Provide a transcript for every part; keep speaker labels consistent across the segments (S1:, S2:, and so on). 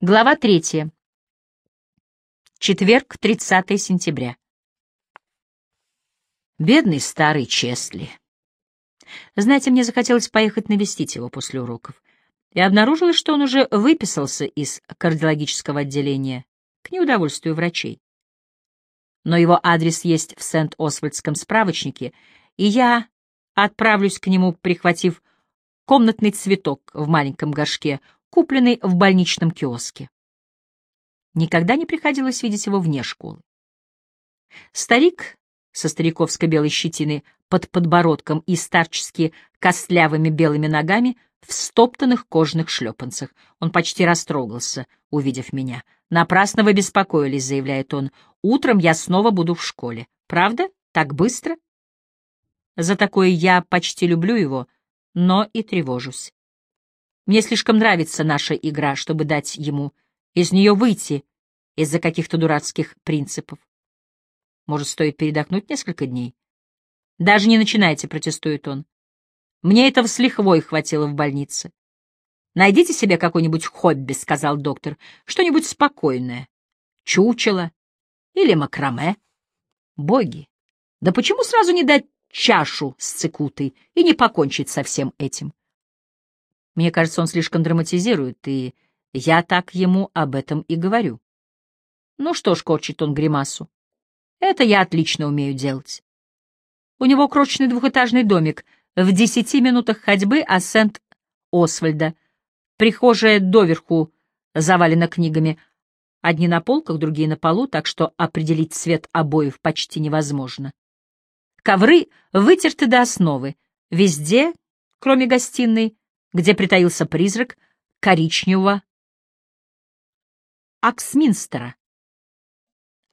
S1: Глава третья. Четверг, 30 сентября. Бедный старый Чесли. Знаете, мне захотелось поехать навестить его после уроков. И обнаружилось, что он уже выписался из кардиологического отделения, к неудовольствию врачей. Но его адрес есть в Сент-Освальдском справочнике, и я отправлюсь к нему, прихватив комнатный цветок в маленьком горшке — купленный в больничном киоске. Никогда не приходилось видеть его вне школы. Старик со стариковской белой щетиной под подбородком и старчески костлявыми белыми ногами в стоптанных кожаных шлепанцах. Он почти растрогался, увидев меня. «Напрасно вы беспокоились», — заявляет он. «Утром я снова буду в школе. Правда? Так быстро?» За такое я почти люблю его, но и тревожусь. Мне слишком нравится наша игра, чтобы дать ему из нее выйти из-за каких-то дурацких принципов. Может, стоит передохнуть несколько дней? Даже не начинайте, протестует он. Мне этого с лихвой хватило в больнице. Найдите себе какое-нибудь хобби, сказал доктор, что-нибудь спокойное. Чучело или макраме. Боги, да почему сразу не дать чашу с цикутой и не покончить со всем этим? Мне кажется, он слишком драматизирует, и я так ему об этом и говорю. Ну что ж, корчит он гримасу. Это я отлично умею делать. У него крошечный двухэтажный домик в десяти минутах ходьбы от Сент-Освальда. Прихожая доверху завалена книгами. Одни на полках, другие на полу, так что определить цвет обоев почти невозможно. Ковры вытерты до основы. Везде, кроме гостиной, где притаился призрак коричневого Аксминстера.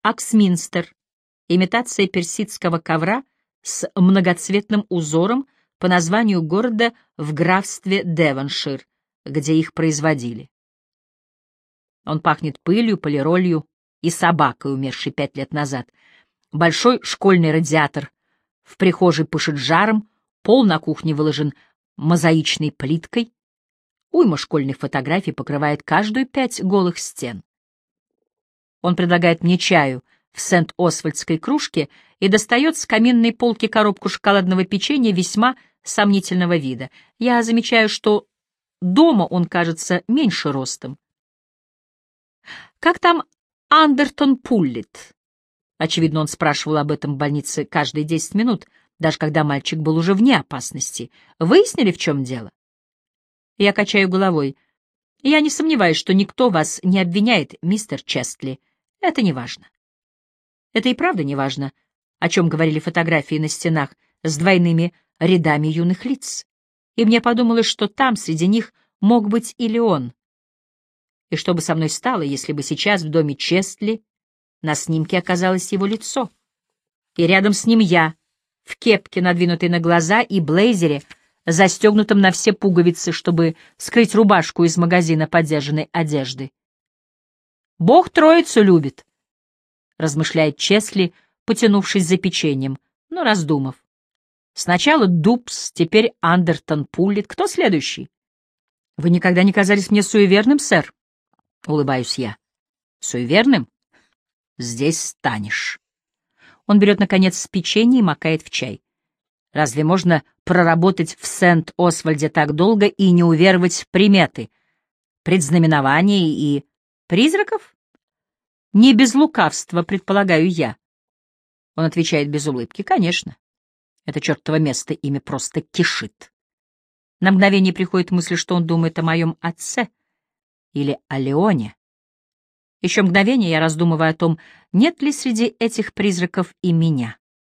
S1: Аксминстер — имитация персидского ковра с многоцветным узором по названию города в графстве Девоншир, где их производили. Он пахнет пылью, полиролью и собакой, умершей пять лет назад. Большой школьный радиатор в прихожей пышет жаром, пол на кухне выложен мозаичной плиткой. Уйма школьных фотографий покрывает каждую пять голых стен. Он предлагает мне чаю в Сент-Освальдской кружке и достает с каминной полки коробку шоколадного печенья весьма сомнительного вида. Я замечаю, что дома он кажется меньше ростом. «Как там Андертон Пуллит?» Очевидно, он спрашивал об этом в больнице каждые десять минут — даже когда мальчик был уже вне опасности. Выяснили, в чем дело? Я качаю головой. Я не сомневаюсь, что никто вас не обвиняет, мистер Честли. Это не важно. Это и правда не важно, о чем говорили фотографии на стенах с двойными рядами юных лиц. И мне подумалось, что там, среди них, мог быть или он. И что бы со мной стало, если бы сейчас в доме Честли на снимке оказалось его лицо, и рядом с ним я — в кепке, надвинутой на глаза, и блейзере, застегнутом на все пуговицы, чтобы скрыть рубашку из магазина подержанной одежды. «Бог троицу любит», — размышляет Чесли, потянувшись за печеньем, но раздумав. «Сначала Дубс, теперь Андертон Пуллит. Кто следующий?» «Вы никогда не казались мне суеверным, сэр?» — улыбаюсь я. «Суеверным? Здесь станешь». Он берет, наконец, печенье и макает в чай. Разве можно проработать в Сент-Освальде так долго и не уверовать в приметы, предзнаменования и призраков? Не без лукавства, предполагаю я. Он отвечает без улыбки. Конечно. Это чертово место ими просто кишит. На мгновение приходит мысль, что он думает о моем отце или о Леоне. Еще мгновение я раздумываю о том, нет ли среди этих призраков и меня.